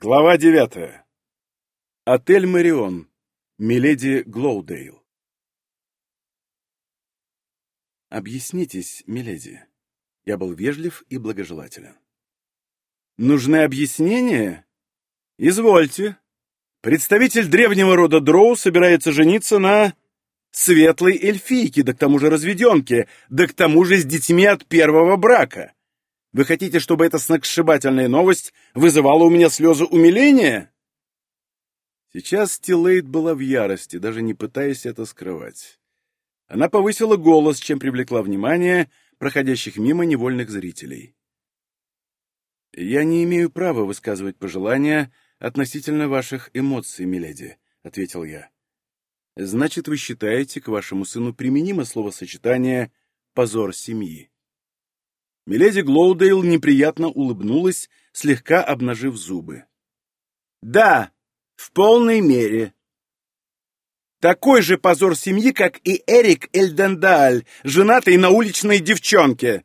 Глава девятая. Отель «Марион». Миледи Глоудейл. Объяснитесь, миледи. Я был вежлив и благожелателен. Нужны объяснения? Извольте. Представитель древнего рода Дроу собирается жениться на светлой эльфийке, да к тому же разведенке, да к тому же с детьми от первого брака. Вы хотите, чтобы эта сногсшибательная новость вызывала у меня слезы умиления? Сейчас Тилейд была в ярости, даже не пытаясь это скрывать. Она повысила голос, чем привлекла внимание проходящих мимо невольных зрителей. «Я не имею права высказывать пожелания относительно ваших эмоций, миледи», — ответил я. «Значит, вы считаете, к вашему сыну применимо словосочетание «позор семьи». Миледи Глоудейл неприятно улыбнулась, слегка обнажив зубы. «Да, в полной мере. Такой же позор семьи, как и Эрик Эльдендаль, женатый на уличной девчонке!»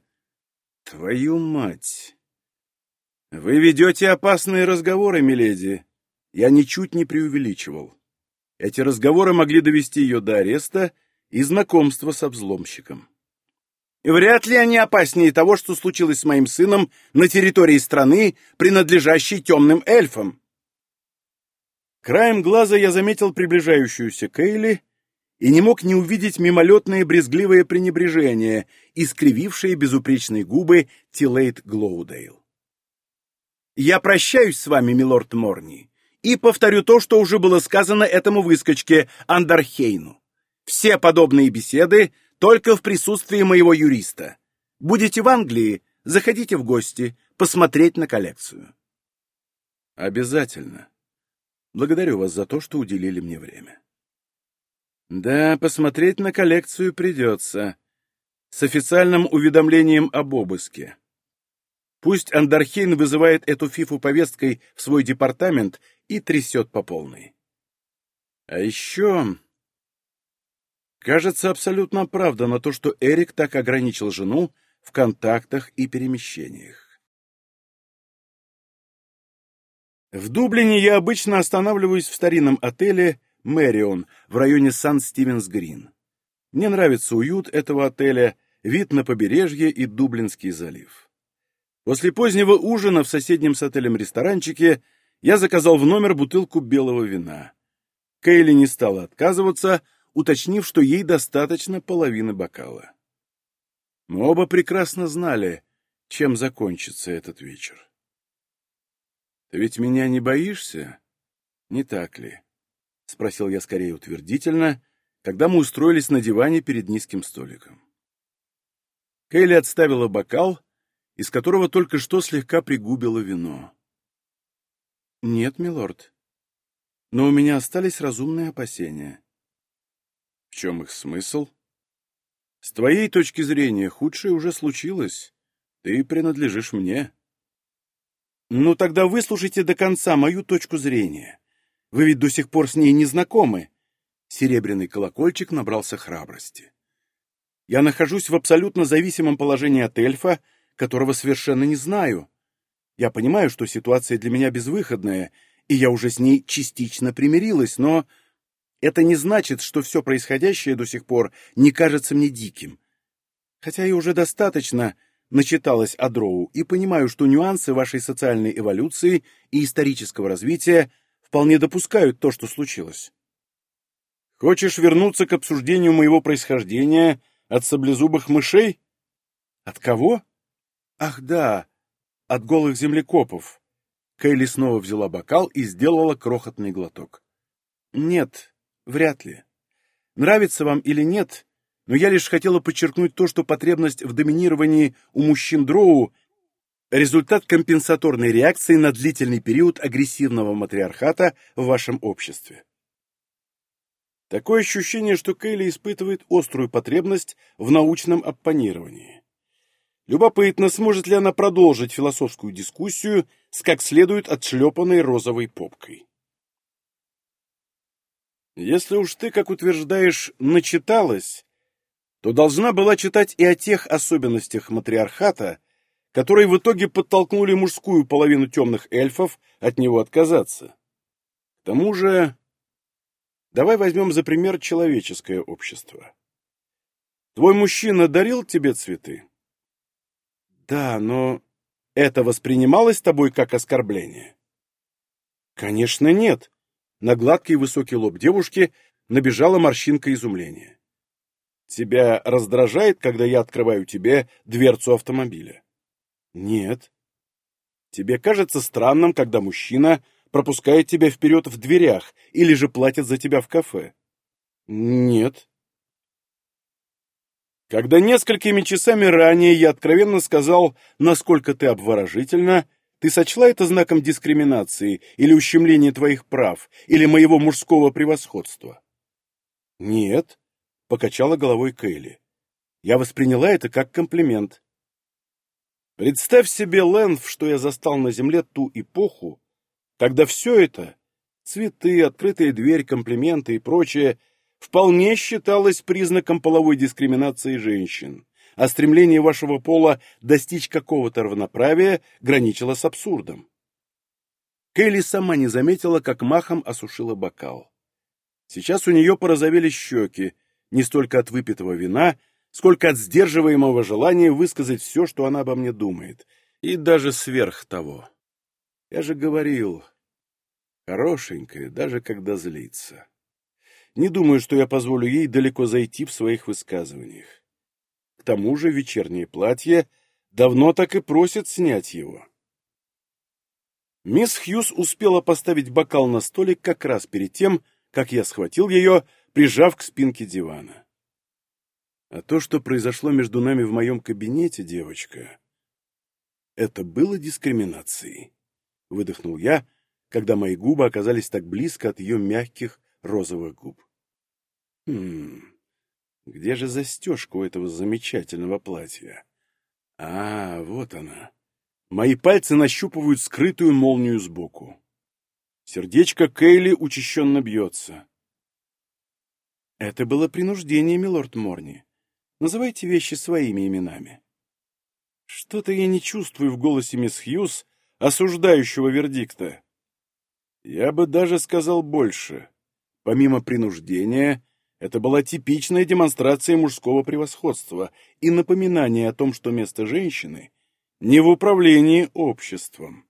«Твою мать! Вы ведете опасные разговоры, миледи!» Я ничуть не преувеличивал. Эти разговоры могли довести ее до ареста и знакомства с обзломщиком. Вряд ли они опаснее того, что случилось с моим сыном на территории страны, принадлежащей темным эльфам. Краем глаза я заметил приближающуюся Кейли и не мог не увидеть мимолетное брезгливое пренебрежение, искривившее безупречные губы Тилейт Глоудейл. «Я прощаюсь с вами, милорд Морни, и повторю то, что уже было сказано этому выскочке Андархейну. Все подобные беседы только в присутствии моего юриста. Будете в Англии, заходите в гости, посмотреть на коллекцию. Обязательно. Благодарю вас за то, что уделили мне время. Да, посмотреть на коллекцию придется. С официальным уведомлением об обыске. Пусть Андархейн вызывает эту фифу повесткой в свой департамент и трясет по полной. А еще Кажется абсолютно оправдано то, что Эрик так ограничил жену в контактах и перемещениях. В Дублине я обычно останавливаюсь в старинном отеле «Мэрион» в районе Сан-Стивенс-Грин. Мне нравится уют этого отеля, вид на побережье и Дублинский залив. После позднего ужина в соседнем с отелем ресторанчике я заказал в номер бутылку белого вина. Кейли не стала отказываться, уточнив, что ей достаточно половины бокала. Мы оба прекрасно знали, чем закончится этот вечер. «Ты ведь меня не боишься? Не так ли?» — спросил я скорее утвердительно, когда мы устроились на диване перед низким столиком. Кейли отставила бокал, из которого только что слегка пригубило вино. «Нет, милорд, но у меня остались разумные опасения. В чем их смысл? С твоей точки зрения, худшее уже случилось. Ты принадлежишь мне. Ну тогда выслушайте до конца мою точку зрения. Вы ведь до сих пор с ней не знакомы. Серебряный колокольчик набрался храбрости. Я нахожусь в абсолютно зависимом положении от эльфа, которого совершенно не знаю. Я понимаю, что ситуация для меня безвыходная, и я уже с ней частично примирилась, но это не значит, что все происходящее до сих пор не кажется мне диким. Хотя я уже достаточно начиталась о Дроу и понимаю, что нюансы вашей социальной эволюции и исторического развития вполне допускают то, что случилось. Хочешь вернуться к обсуждению моего происхождения от саблезубых мышей? От кого? Ах, да, от голых землекопов. Кейли снова взяла бокал и сделала крохотный глоток. Нет, Вряд ли. Нравится вам или нет, но я лишь хотела подчеркнуть то, что потребность в доминировании у мужчин дроу – результат компенсаторной реакции на длительный период агрессивного матриархата в вашем обществе. Такое ощущение, что Кейли испытывает острую потребность в научном оппонировании. Любопытно, сможет ли она продолжить философскую дискуссию с как следует отшлепанной розовой попкой. Если уж ты, как утверждаешь, начиталась, то должна была читать и о тех особенностях матриархата, которые в итоге подтолкнули мужскую половину темных эльфов от него отказаться. К тому же, давай возьмем за пример человеческое общество. Твой мужчина дарил тебе цветы? Да, но это воспринималось тобой как оскорбление? Конечно, нет. На гладкий высокий лоб девушки набежала морщинка изумления. Тебя раздражает, когда я открываю тебе дверцу автомобиля? Нет. Тебе кажется странным, когда мужчина пропускает тебя вперед в дверях или же платит за тебя в кафе? Нет. Когда несколькими часами ранее я откровенно сказал, насколько ты обворожительна, ты сочла это знаком дискриминации или ущемления твоих прав, или моего мужского превосходства? Нет, покачала головой Кейли. Я восприняла это как комплимент. Представь себе, Лэнф, что я застал на земле ту эпоху, когда все это — цветы, открытая дверь, комплименты и прочее — вполне считалось признаком половой дискриминации женщин, а стремление вашего пола достичь какого-то равноправия граничило с абсурдом. Кейли сама не заметила, как махом осушила бокал. Сейчас у нее порозовели щеки, не столько от выпитого вина, сколько от сдерживаемого желания высказать все, что она обо мне думает, и даже сверх того. Я же говорил, хорошенькая, даже когда злится. Не думаю, что я позволю ей далеко зайти в своих высказываниях. Тому же вечернее платье давно так и просит снять его. Мисс Хьюз успела поставить бокал на столик как раз перед тем, как я схватил ее, прижав к спинке дивана. А то, что произошло между нами в моем кабинете, девочка, это было дискриминацией, — выдохнул я, когда мои губы оказались так близко от ее мягких, розовых губ. Хм, где же застежка у этого замечательного платья? А, вот она. Мои пальцы нащупывают скрытую молнию сбоку. Сердечко Кейли учащенно бьется. Это было принуждение, милорд Морни. Называйте вещи своими именами. Что-то я не чувствую в голосе мисс Хьюз осуждающего вердикта. Я бы даже сказал больше. Помимо принуждения, это была типичная демонстрация мужского превосходства и напоминание о том, что место женщины не в управлении обществом.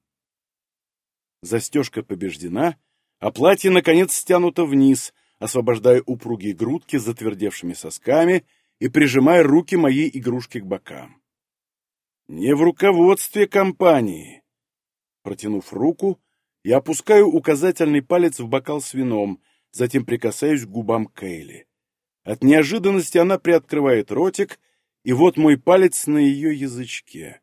Застежка побеждена, а платье, наконец, стянуто вниз, освобождая упругие грудки с затвердевшими сосками и прижимая руки моей игрушки к бокам. Не в руководстве компании. Протянув руку, я опускаю указательный палец в бокал с вином, затем прикасаюсь к губам Кейли. От неожиданности она приоткрывает ротик, и вот мой палец на ее язычке.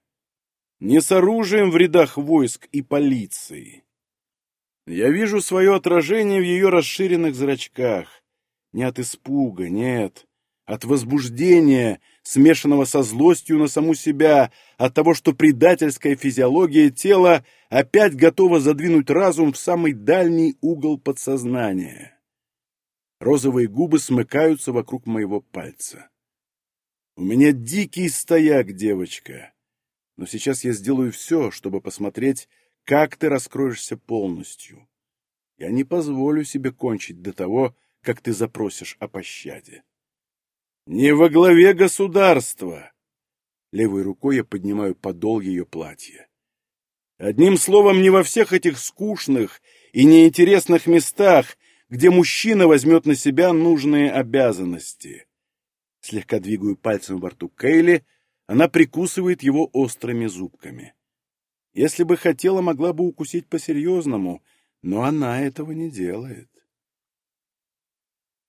Не с оружием в рядах войск и полиции. Я вижу свое отражение в ее расширенных зрачках. Не от испуга, нет, от возбуждения, смешанного со злостью на саму себя, от того, что предательская физиология тела опять готова задвинуть разум в самый дальний угол подсознания. Розовые губы смыкаются вокруг моего пальца. У меня дикий стояк, девочка. Но сейчас я сделаю все, чтобы посмотреть, как ты раскроешься полностью. Я не позволю себе кончить до того, как ты запросишь о пощаде. Не во главе государства. Левой рукой я поднимаю подол ее платья. Одним словом, не во всех этих скучных и неинтересных местах, где мужчина возьмет на себя нужные обязанности. Слегка двигаю пальцем во рту Кейли, она прикусывает его острыми зубками. Если бы хотела, могла бы укусить по-серьезному, но она этого не делает.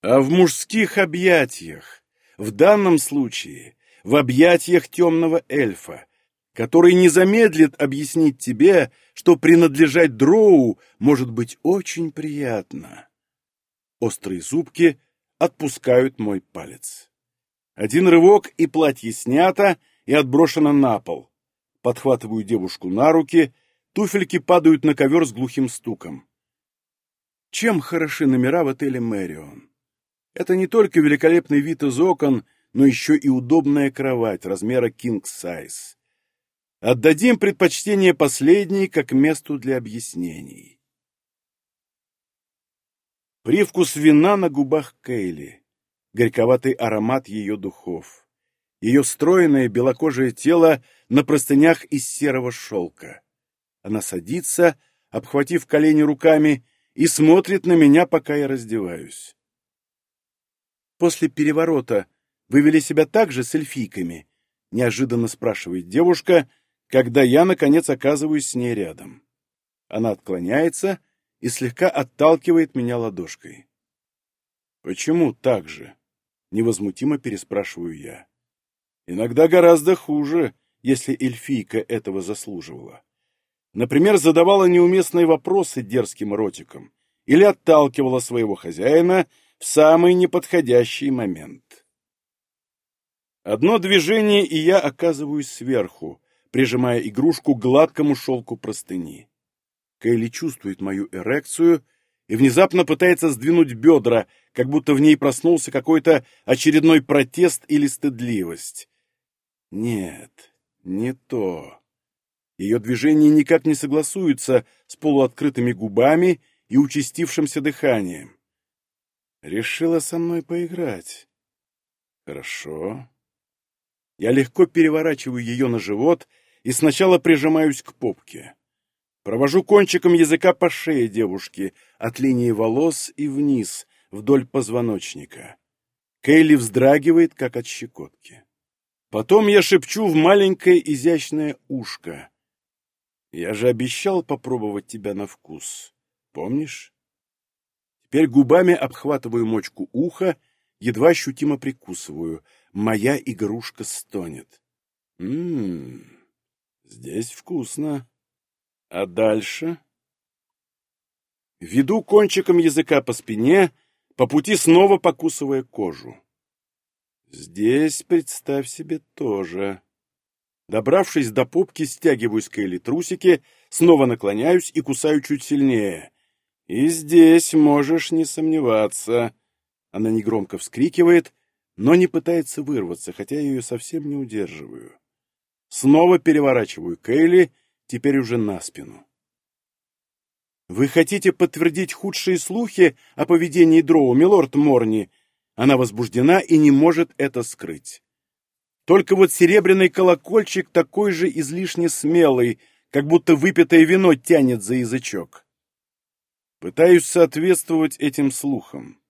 А в мужских объятиях, в данном случае, в объятиях темного эльфа, который не замедлит объяснить тебе, что принадлежать дроу может быть очень приятно. Острые зубки отпускают мой палец. Один рывок, и платье снято и отброшено на пол. Подхватываю девушку на руки, туфельки падают на ковер с глухим стуком. Чем хороши номера в отеле «Мэрион»? Это не только великолепный вид из окон, но еще и удобная кровать размера king size. Отдадим предпочтение последней как месту для объяснений. Привкус вина на губах Кейли, горьковатый аромат ее духов, ее стройное белокожее тело на простынях из серого шелка. Она садится, обхватив колени руками, и смотрит на меня, пока я раздеваюсь. После переворота вы вели себя так же с эльфийками? Неожиданно спрашивает девушка, когда я, наконец, оказываюсь с ней рядом. Она отклоняется и слегка отталкивает меня ладошкой. «Почему так же?» — невозмутимо переспрашиваю я. «Иногда гораздо хуже, если эльфийка этого заслуживала. Например, задавала неуместные вопросы дерзким ротиком или отталкивала своего хозяина в самый неподходящий момент. Одно движение, и я оказываюсь сверху, прижимая игрушку к гладкому шелку простыни. Кейли чувствует мою эрекцию и внезапно пытается сдвинуть бедра, как будто в ней проснулся какой-то очередной протест или стыдливость. Нет, не то. Ее движения никак не согласуются с полуоткрытыми губами и участившимся дыханием. Решила со мной поиграть. Хорошо. Я легко переворачиваю ее на живот и сначала прижимаюсь к попке. Провожу кончиком языка по шее девушки, от линии волос и вниз, вдоль позвоночника. Кейли вздрагивает, как от щекотки. Потом я шепчу в маленькое изящное ушко. Я же обещал попробовать тебя на вкус. Помнишь? Теперь губами обхватываю мочку уха, едва ощутимо прикусываю. Моя игрушка стонет. Ммм, здесь вкусно. А дальше? Веду кончиком языка по спине, по пути снова покусывая кожу. Здесь, представь себе, тоже. Добравшись до пупки, стягиваю с трусики, снова наклоняюсь и кусаю чуть сильнее. И здесь можешь не сомневаться. Она негромко вскрикивает, но не пытается вырваться, хотя я ее совсем не удерживаю. Снова переворачиваю Кейли, теперь уже на спину. «Вы хотите подтвердить худшие слухи о поведении Дроу, милорд Морни?» Она возбуждена и не может это скрыть. Только вот серебряный колокольчик такой же излишне смелый, как будто выпитое вино тянет за язычок. Пытаюсь соответствовать этим слухам.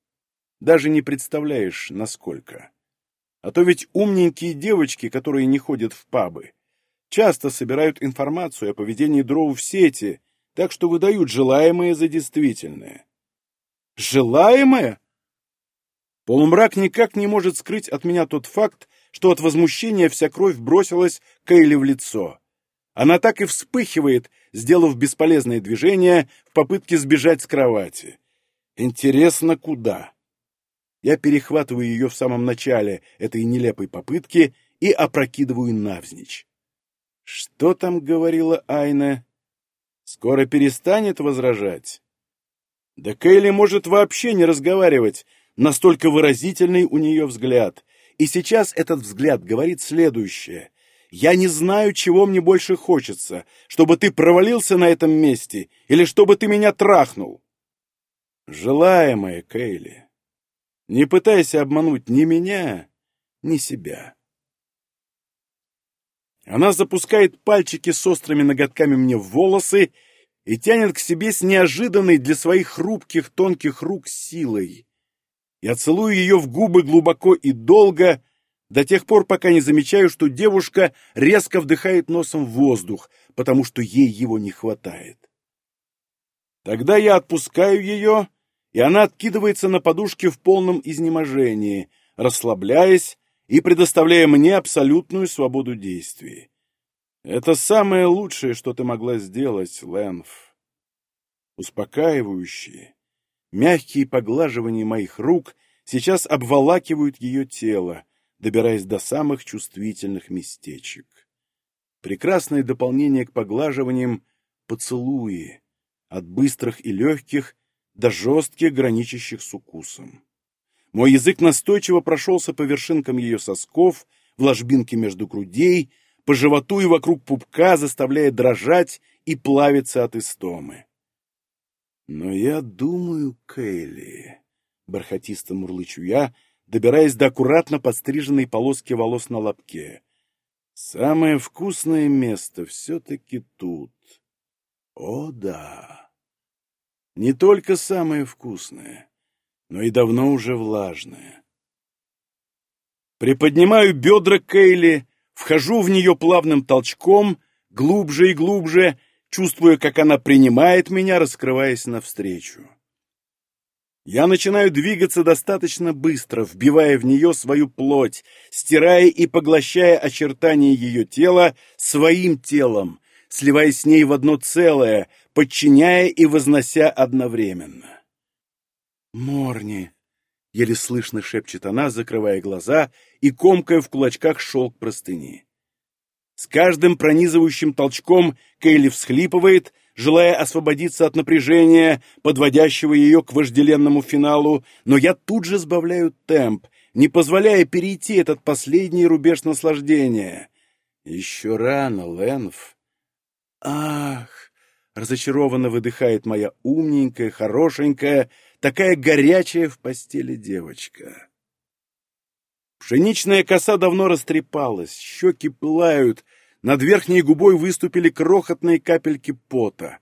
Даже не представляешь, насколько. А то ведь умненькие девочки, которые не ходят в пабы, часто собирают информацию о поведении дроу в сети, так что выдают желаемое за действительное. Желаемое? Полумрак никак не может скрыть от меня тот факт, что от возмущения вся кровь бросилась Кейли в лицо. Она так и вспыхивает, сделав бесполезное движение в попытке сбежать с кровати. Интересно, куда? Я перехватываю ее в самом начале этой нелепой попытки и опрокидываю навзничь. Что там говорила Айна? Скоро перестанет возражать? Да Кейли может вообще не разговаривать, настолько выразительный у нее взгляд, и сейчас этот взгляд говорит следующее. «Я не знаю, чего мне больше хочется, чтобы ты провалился на этом месте или чтобы ты меня трахнул». Желаемая Кейли, не пытайся обмануть ни меня, ни себя. Она запускает пальчики с острыми ноготками мне в волосы и тянет к себе с неожиданной для своих хрупких тонких рук силой. Я целую ее в губы глубоко и долго, до тех пор, пока не замечаю, что девушка резко вдыхает носом воздух, потому что ей его не хватает. Тогда я отпускаю ее, и она откидывается на подушке в полном изнеможении, расслабляясь и предоставляя мне абсолютную свободу действий. Это самое лучшее, что ты могла сделать, Лэнф. Успокаивающие, Мягкие поглаживания моих рук сейчас обволакивают ее тело, добираясь до самых чувствительных местечек. Прекрасное дополнение к поглаживаниям — поцелуи, от быстрых и легких до жестких, граничащих с укусом. Мой язык настойчиво прошелся по вершинкам ее сосков, в ложбинке между грудей, по животу и вокруг пупка, заставляя дрожать и плавиться от истомы. «Но я думаю, Кейли...» — бархатисто мурлычу я, добираясь до аккуратно подстриженной полоски волос на лобке. «Самое вкусное место все-таки тут. О, да! Не только самое вкусное, но и давно уже влажное. Приподнимаю бедра Кейли, вхожу в нее плавным толчком, глубже и глубже, чувствуя, как она принимает меня, раскрываясь навстречу. Я начинаю двигаться достаточно быстро, вбивая в нее свою плоть, стирая и поглощая очертания ее тела своим телом, сливаясь с ней в одно целое, подчиняя и вознося одновременно. «Морни!» — еле слышно шепчет она, закрывая глаза и комкая в кулачках шелк простыни. С каждым пронизывающим толчком Кейли всхлипывает, желая освободиться от напряжения, подводящего ее к вожделенному финалу, но я тут же сбавляю темп, не позволяя перейти этот последний рубеж наслаждения. Еще рано, Ленф. Ах! Разочарованно выдыхает моя умненькая, хорошенькая, такая горячая в постели девочка. Пшеничная коса давно растрепалась, щеки пылают, над верхней губой выступили крохотные капельки пота.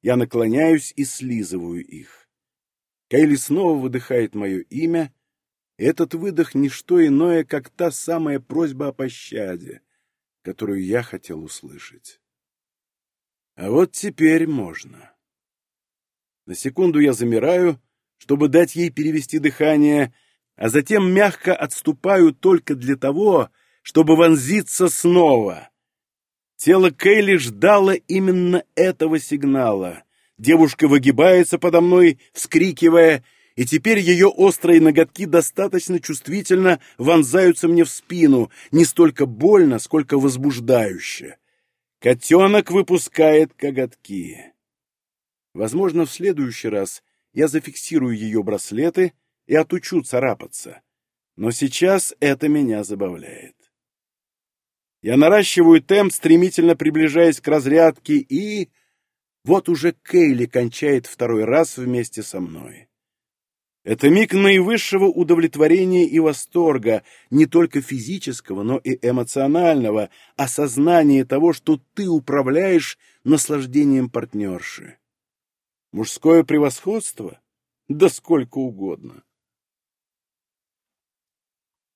Я наклоняюсь и слизываю их. Кайли снова выдыхает мое имя. Этот выдох — не что иное, как та самая просьба о пощаде, которую я хотел услышать. А вот теперь можно. На секунду я замираю, чтобы дать ей перевести дыхание, а затем мягко отступаю только для того, чтобы вонзиться снова. Тело Кейли ждало именно этого сигнала. Девушка выгибается подо мной, вскрикивая, и теперь ее острые ноготки достаточно чувствительно вонзаются мне в спину, не столько больно, сколько возбуждающе. Котенок выпускает коготки. Возможно, в следующий раз я зафиксирую ее браслеты и отучу царапаться. Но сейчас это меня забавляет. Я наращиваю темп, стремительно приближаясь к разрядке, и... Вот уже Кейли кончает второй раз вместе со мной. Это миг наивысшего удовлетворения и восторга, не только физического, но и эмоционального, осознания того, что ты управляешь наслаждением партнерши. Мужское превосходство? Да сколько угодно.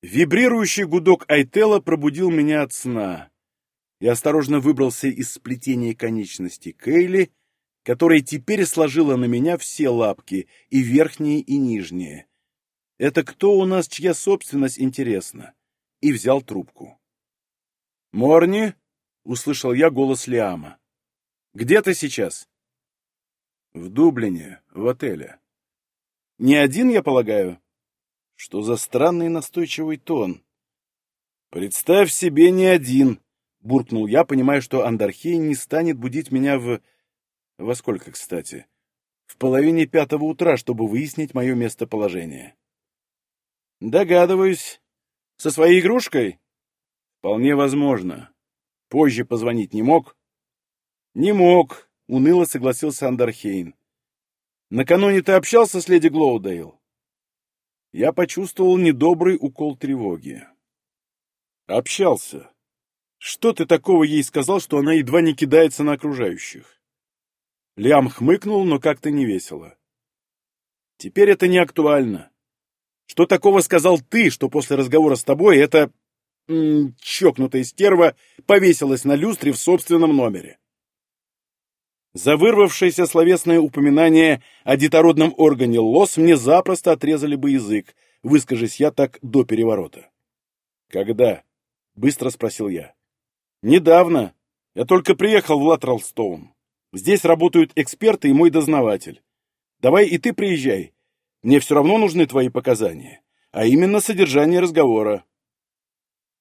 Вибрирующий гудок Айтела пробудил меня от сна. Я осторожно выбрался из сплетения конечностей Кейли, которая теперь сложила на меня все лапки, и верхние, и нижние. Это кто у нас, чья собственность, интересно? И взял трубку. «Морни?» — услышал я голос Лиама. «Где ты сейчас?» «В Дублине, в отеле». «Не один, я полагаю?» Что за странный настойчивый тон? «Представь себе, не один!» — буркнул я, понимая, что Андархей не станет будить меня в... Во сколько, кстати? В половине пятого утра, чтобы выяснить мое местоположение. «Догадываюсь. Со своей игрушкой?» «Вполне возможно. Позже позвонить не мог?» «Не мог», — уныло согласился Андархейн. «Накануне ты общался с леди Глоудейл?» я почувствовал недобрый укол тревоги. Общался. Что ты такого ей сказал, что она едва не кидается на окружающих? Лиам хмыкнул, но как-то не весело. Теперь это не актуально. Что такого сказал ты, что после разговора с тобой эта чокнутая стерва повесилась на люстре в собственном номере? За вырвавшееся словесное упоминание о детородном органе лос мне запросто отрезали бы язык, выскажись я так до переворота. «Когда?» — быстро спросил я. «Недавно. Я только приехал в Латралстоун. Здесь работают эксперты и мой дознаватель. Давай и ты приезжай. Мне все равно нужны твои показания, а именно содержание разговора».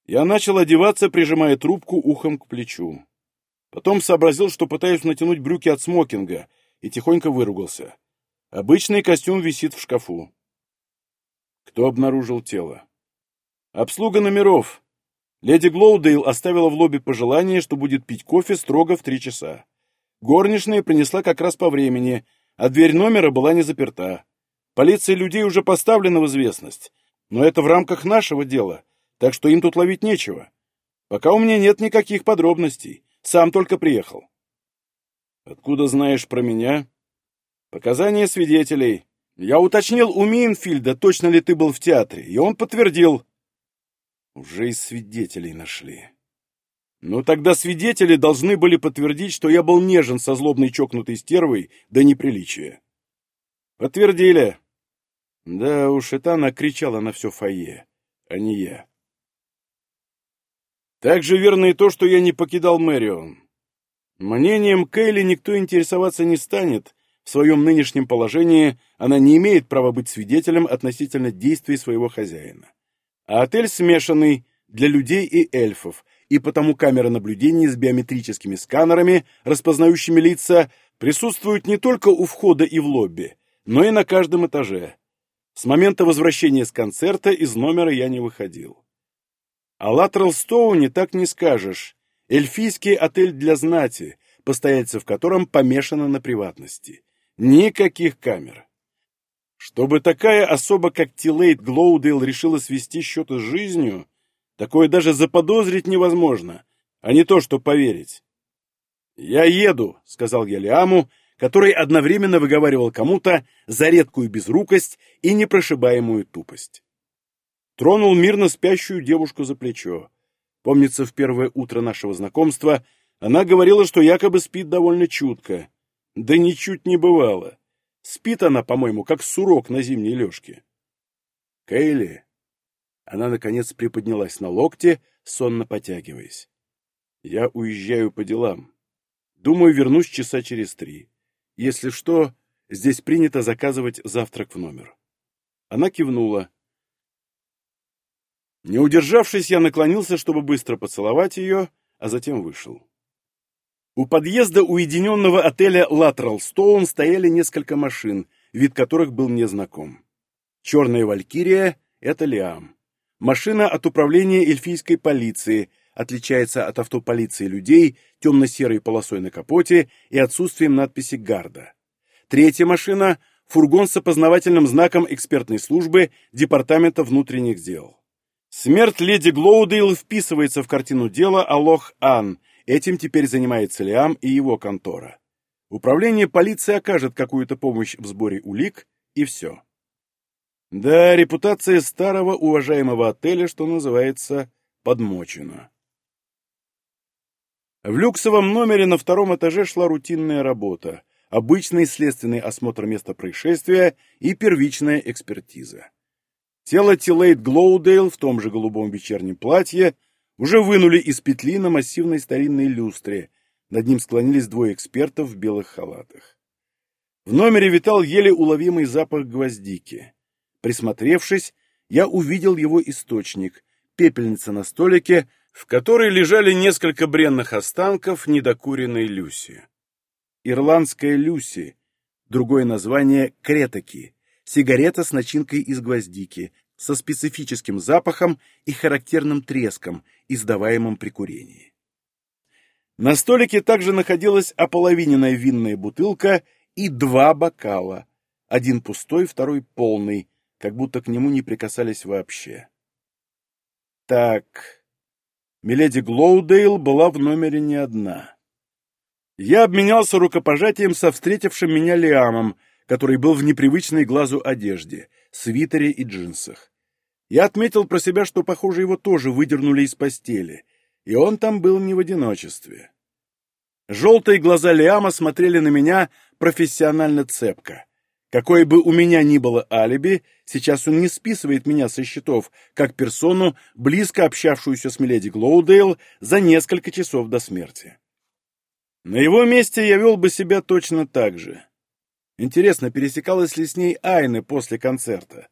Я начал одеваться, прижимая трубку ухом к плечу. Потом сообразил, что пытаюсь натянуть брюки от смокинга, и тихонько выругался. Обычный костюм висит в шкафу. Кто обнаружил тело? Обслуга номеров. Леди Глоудейл оставила в лобби пожелание, что будет пить кофе строго в три часа. Горничная принесла как раз по времени, а дверь номера была не заперта. Полиция людей уже поставлена в известность, но это в рамках нашего дела, так что им тут ловить нечего. Пока у меня нет никаких подробностей, сам только приехал. Откуда знаешь про меня? Показания свидетелей. Я уточнил у Мейнфильда, точно ли ты был в театре, и он подтвердил. Уже и свидетелей нашли. Ну тогда свидетели должны были подтвердить, что я был нежен со злобной чокнутой стервой до неприличия. Подтвердили. Да уж, это она кричала на все фойе, а не я. Так же верно и то, что я не покидал Мэрион. Мнением Кейли никто интересоваться не станет. В своем нынешнем положении она не имеет права быть свидетелем относительно действий своего хозяина. А отель смешанный для людей и эльфов, и потому камеры наблюдения с биометрическими сканерами, распознающими лица, присутствуют не только у входа и в лобби, но и на каждом этаже. С момента возвращения с концерта из номера я не выходил. О Латерал Стоуне так не скажешь. Эльфийский отель для знати, постояльцы в котором помешаны на приватности. Никаких камер. Чтобы такая особа, как Тилейт Глоудейл, решила свести счеты с жизнью, такое даже заподозрить невозможно, а не то, что поверить. «Я еду», — сказал я Лиаму, который одновременно выговаривал кому-то за редкую безрукость и непрошибаемую тупость. Тронул мирно спящую девушку за плечо. Помнится, в первое утро нашего знакомства она говорила, что якобы спит довольно чутко. Да ничуть не бывало. Спит она, по-моему, как сурок на зимней лёжке. Кейли. Она, наконец, приподнялась на локте, сонно потягиваясь. Я уезжаю по делам. Думаю, вернусь часа через три. Если что, здесь принято заказывать завтрак в номер. Она кивнула. Не удержавшись, я наклонился, чтобы быстро поцеловать ее, а затем вышел. У подъезда уединенного отеля «Латерал Стоун» стояли несколько машин, вид которых был мне знаком. Черная «Валькирия» — это Лиам. Машина от управления эльфийской полиции, отличается от автополиции людей темно-серой полосой на капоте и отсутствием надписи «Гарда». Третья машина — фургон с опознавательным знаком экспертной службы Департамента внутренних дел. Смерть леди Глоудейл вписывается в картину дела Алох Ан. Этим теперь занимается Лиам и его контора. Управление полиции окажет какую-то помощь в сборе улик, и все. Да, репутация старого уважаемого отеля, что называется, подмочена. В люксовом номере на втором этаже шла рутинная работа, обычный следственный осмотр места происшествия и первичная экспертиза. Тело Тилейт Глоудейл в том же голубом вечернем платье уже вынули из петли на массивной старинной люстре. Над ним склонились двое экспертов в белых халатах. В номере витал еле уловимый запах гвоздики. Присмотревшись, я увидел его источник — пепельница на столике, в которой лежали несколько бренных останков недокуренной Люси. Ирландская Люси, другое название — Кретаки, сигарета с начинкой из гвоздики, со специфическим запахом и характерным треском, издаваемым при курении. На столике также находилась ополовиненная винная бутылка и два бокала, один пустой, второй полный, как будто к нему не прикасались вообще. Так, Миледи Глоудейл была в номере не одна. Я обменялся рукопожатием со встретившим меня Лиамом, который был в непривычной глазу одежде, свитере и джинсах. Я отметил про себя, что, похоже, его тоже выдернули из постели, и он там был не в одиночестве. Желтые глаза Лиама смотрели на меня профессионально цепко. Какое бы у меня ни было алиби, сейчас он не списывает меня со счетов, как персону, близко общавшуюся с Миледи Глоудейл за несколько часов до смерти. На его месте я вел бы себя точно так же. Интересно, пересекалась ли с ней Айна после концерта?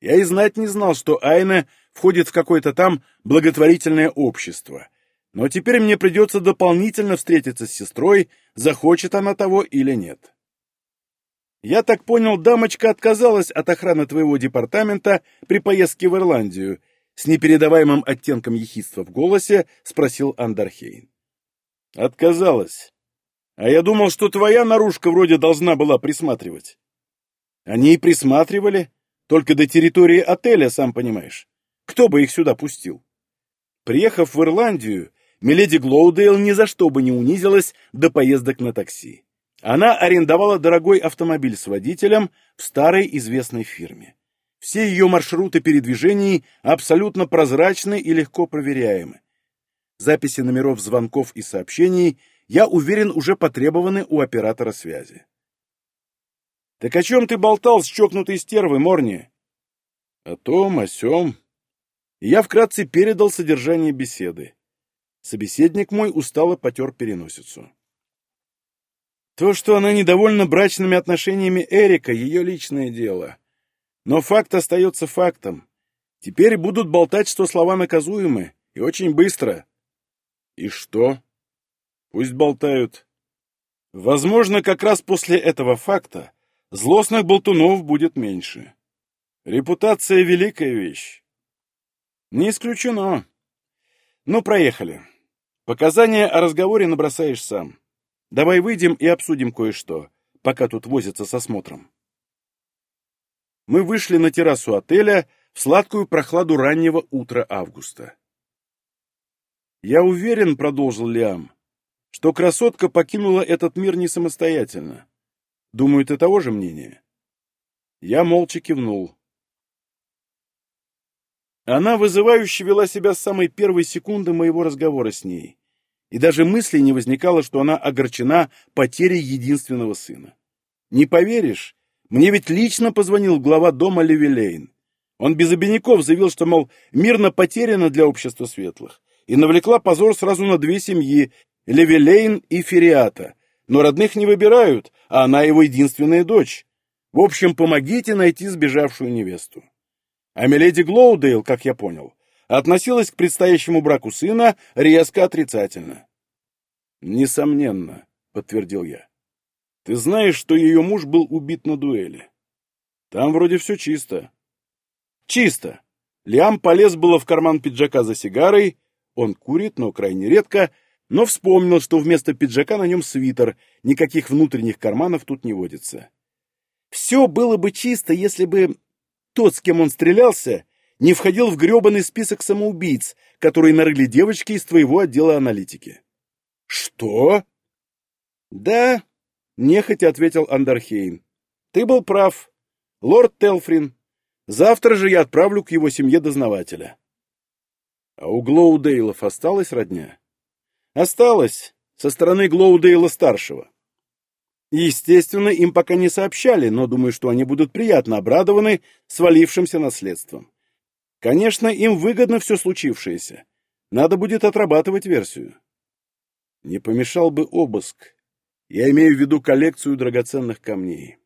Я и знать не знал, что Айна входит в какое-то там благотворительное общество. Но теперь мне придется дополнительно встретиться с сестрой, захочет она того или нет. Я так понял, дамочка отказалась от охраны твоего департамента при поездке в Ирландию. с непередаваемым оттенком ехидства в голосе спросил Андерхейн. Отказалась. А я думал, что твоя наружка вроде должна была присматривать. Они и присматривали, только до территории отеля, сам понимаешь. Кто бы их сюда пустил? Приехав в Ирландию, Миледи Глоудейл ни за что бы не унизилась до поездок на такси. Она арендовала дорогой автомобиль с водителем в старой известной фирме. Все ее маршруты передвижений абсолютно прозрачны и легко проверяемы. Записи номеров звонков и сообщений, я уверен, уже потребованы у оператора связи. «Так о чем ты болтал с чокнутой стервой, Морни?» «О том, о сём». Я вкратце передал содержание беседы. Собеседник мой устало потер переносицу. То, что она недовольна брачными отношениями Эрика, ее личное дело. Но факт остается фактом. Теперь будут болтать, что слова наказуемы, и очень быстро. И что? Пусть болтают. Возможно, как раз после этого факта злостных болтунов будет меньше. Репутация — великая вещь. Не исключено. Ну, проехали. Показания о разговоре набросаешь сам. Давай выйдем и обсудим кое-что, пока тут возятся со смотром. Мы вышли на террасу отеля в сладкую прохладу раннего утра августа. «Я уверен», — продолжил Лиам, — «что красотка покинула этот мир не самостоятельно. Думаю, ты того же мнения?» Я молча кивнул. Она вызывающе вела себя с самой первой секунды моего разговора с ней и даже мысли не возникало, что она огорчена потерей единственного сына. Не поверишь, мне ведь лично позвонил глава дома Левилейн. Он без обиняков заявил, что, мол, мирно потеряно для общества светлых, и навлекла позор сразу на две семьи — Левилейн и Фериата. Но родных не выбирают, а она его единственная дочь. В общем, помогите найти сбежавшую невесту. А Миледи Глоудейл, как я понял, относилась к предстоящему браку сына резко отрицательно. «Несомненно», — подтвердил я. «Ты знаешь, что ее муж был убит на дуэли? Там вроде все чисто». «Чисто!» Лиам полез было в карман пиджака за сигарой, он курит, но крайне редко, но вспомнил, что вместо пиджака на нем свитер, никаких внутренних карманов тут не водится. Все было бы чисто, если бы тот, с кем он стрелялся, не входил в гребаный список самоубийц, которые нарыли девочки из твоего отдела аналитики. Что? Да, нехотя ответил Андерхейн. Ты был прав. Лорд Телфрин. Завтра же я отправлю к его семье дознавателя. А у Глоудейлов осталась родня? Осталось, со стороны Глоудейла-старшего. Естественно, им пока не сообщали, но думаю, что они будут приятно обрадованы свалившимся наследством. Конечно, им выгодно все случившееся. Надо будет отрабатывать версию. Не помешал бы обыск. Я имею в виду коллекцию драгоценных камней.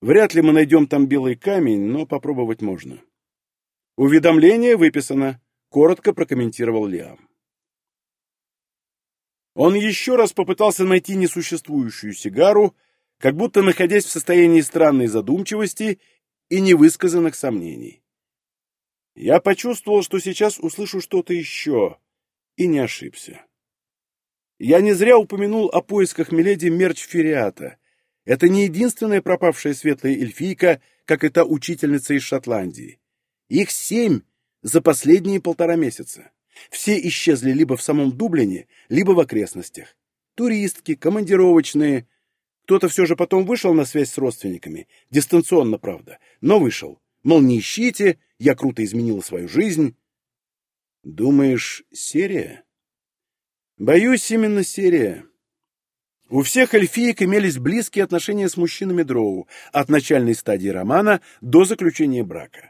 Вряд ли мы найдем там белый камень, но попробовать можно. Уведомление выписано, коротко прокомментировал Лиам. Он еще раз попытался найти несуществующую сигару, как будто находясь в состоянии странной задумчивости и невысказанных сомнений. Я почувствовал, что сейчас услышу что-то еще, и не ошибся. Я не зря упомянул о поисках Миледи Мерч Фериата. Это не единственная пропавшая светлая эльфийка, как и та учительница из Шотландии. Их семь за последние полтора месяца. Все исчезли либо в самом Дублине, либо в окрестностях. Туристки, командировочные. Кто-то все же потом вышел на связь с родственниками. Дистанционно, правда, но вышел. Мол, не ищите, я круто изменила свою жизнь. Думаешь, серия? Боюсь, именно серия. У всех эльфиек имелись близкие отношения с мужчинами Дроу, от начальной стадии романа до заключения брака.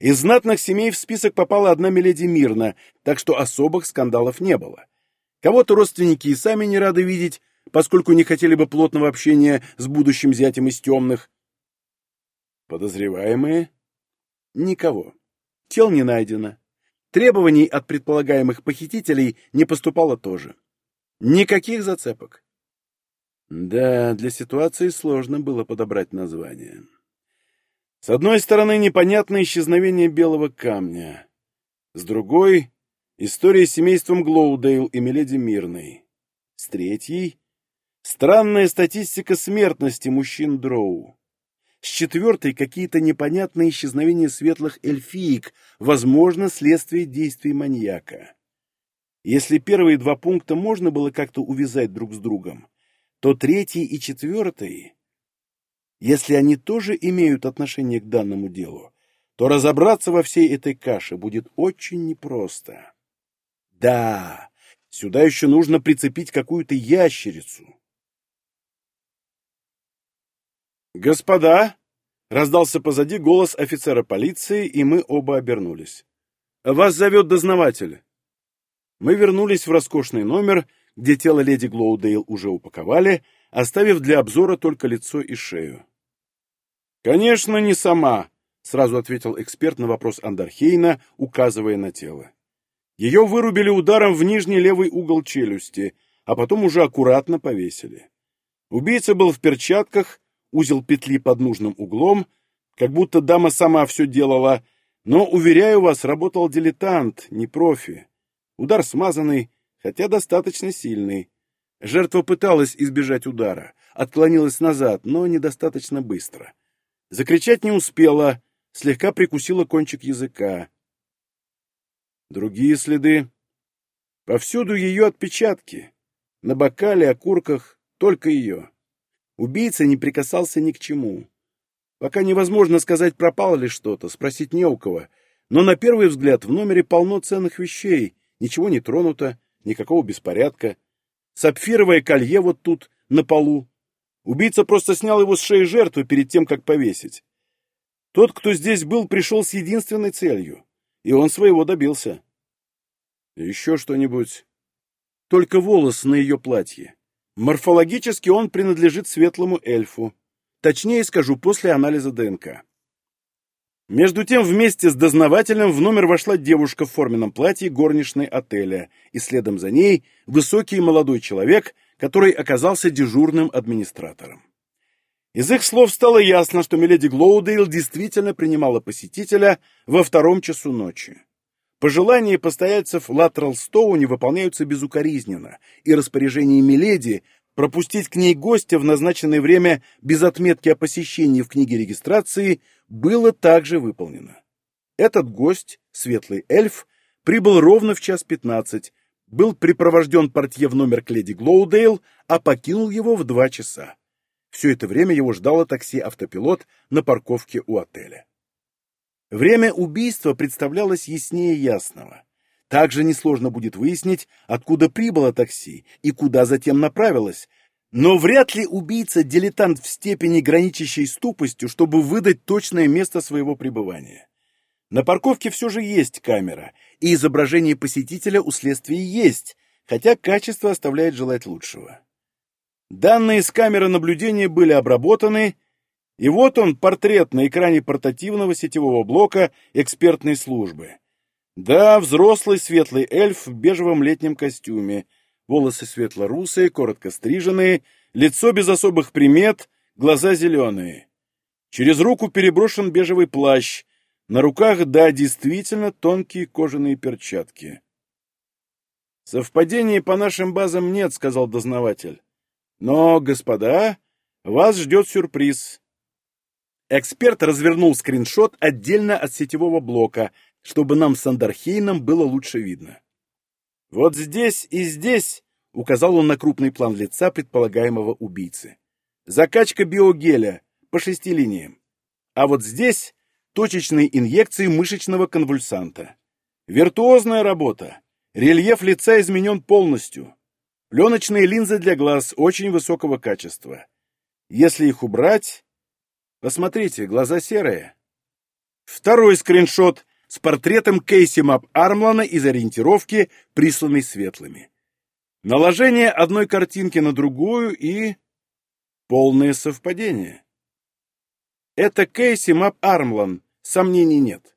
Из знатных семей в список попала одна Миледи Мирна, так что особых скандалов не было. Кого-то родственники и сами не рады видеть, поскольку не хотели бы плотного общения с будущим зятем из темных. Подозреваемые? Никого. Тел не найдено. Требований от предполагаемых похитителей не поступало тоже. Никаких зацепок. Да, для ситуации сложно было подобрать название. С одной стороны, непонятное исчезновение белого камня. С другой — история с семейством Глоудейл и Миледи Мирной. С третьей — странная статистика смертности мужчин Дроу. С четвертой — какие-то непонятные исчезновения светлых эльфиек, возможно, следствие действий маньяка. Если первые два пункта можно было как-то увязать друг с другом, то третий и четвертый, если они тоже имеют отношение к данному делу, то разобраться во всей этой каше будет очень непросто. Да, сюда еще нужно прицепить какую-то ящерицу. «Господа!» — раздался позади голос офицера полиции, и мы оба обернулись. «Вас зовет дознаватель». Мы вернулись в роскошный номер, где тело леди Глоудейл уже упаковали, оставив для обзора только лицо и шею. «Конечно, не сама», — сразу ответил эксперт на вопрос Андархейна, указывая на тело. Ее вырубили ударом в нижний левый угол челюсти, а потом уже аккуратно повесили. Убийца был в перчатках, узел петли под нужным углом, как будто дама сама все делала, но, уверяю вас, работал дилетант, не профи. Удар смазанный, хотя достаточно сильный. Жертва пыталась избежать удара, отклонилась назад, но недостаточно быстро. Закричать не успела, слегка прикусила кончик языка. Другие следы. Повсюду ее отпечатки. На бокале, окурках, только ее. Убийца не прикасался ни к чему. Пока невозможно сказать, пропало ли что-то, спросить не у кого. Но на первый взгляд в номере полно ценных вещей, Ничего не тронуто, никакого беспорядка. Сапфировое колье вот тут, на полу. Убийца просто снял его с шеи жертвы перед тем, как повесить. Тот, кто здесь был, пришел с единственной целью, и он своего добился. Еще что-нибудь. Только волос на ее платье. Морфологически он принадлежит светлому эльфу. Точнее скажу, после анализа ДНК. Между тем, вместе с дознавателем в номер вошла девушка в форменном платье горничной отеля, и следом за ней высокий молодой человек, который оказался дежурным администратором. Из их слов стало ясно, что миледи Глоудейл действительно принимала посетителя во втором часу ночи. Пожелания постояльцев Латерал Стоуни выполняются безукоризненно, и распоряжение миледи пропустить к ней гостя в назначенное время без отметки о посещении в книге регистрации было также выполнено. Этот гость, светлый эльф, прибыл ровно в час пятнадцать, был припровожден портье в номер к леди Глоудейл, а покинул его в два часа. Все это время его ждало такси-автопилот на парковке у отеля. Время убийства представлялось яснее ясного. Также несложно будет выяснить, откуда прибыло такси и куда затем направилось, но вряд ли убийца дилетант в степени, граничащей с тупостью, чтобы выдать точное место своего пребывания. На парковке все же есть камера, и изображение посетителя у следствия есть, хотя качество оставляет желать лучшего. Данные с камеры наблюдения были обработаны, и вот он, портрет на экране портативного сетевого блока экспертной службы. Да, взрослый светлый эльф в бежевом летнем костюме – волосы светло-русые, коротко стриженные, лицо без особых примет, глаза зеленые. Через руку переброшен бежевый плащ, на руках, да, действительно тонкие кожаные перчатки. «Совпадений по нашим базам нет», — сказал дознаватель. «Но, господа, вас ждет сюрприз». Эксперт развернул скриншот отдельно от сетевого блока, чтобы нам с Андархейном было лучше видно. «Вот здесь и здесь», — указал он на крупный план лица предполагаемого убийцы. «Закачка биогеля по шести линиям. А вот здесь точечные инъекции мышечного конвульсанта. Виртуозная работа. Рельеф лица изменен полностью. Пленочные линзы для глаз очень высокого качества. Если их убрать... Посмотрите, глаза серые. Второй скриншот с портретом Кейси Мап Армлана из ориентировки, присланной светлыми. Наложение одной картинки на другую и... Полное совпадение. Это Кейси Мап Армлан, сомнений нет.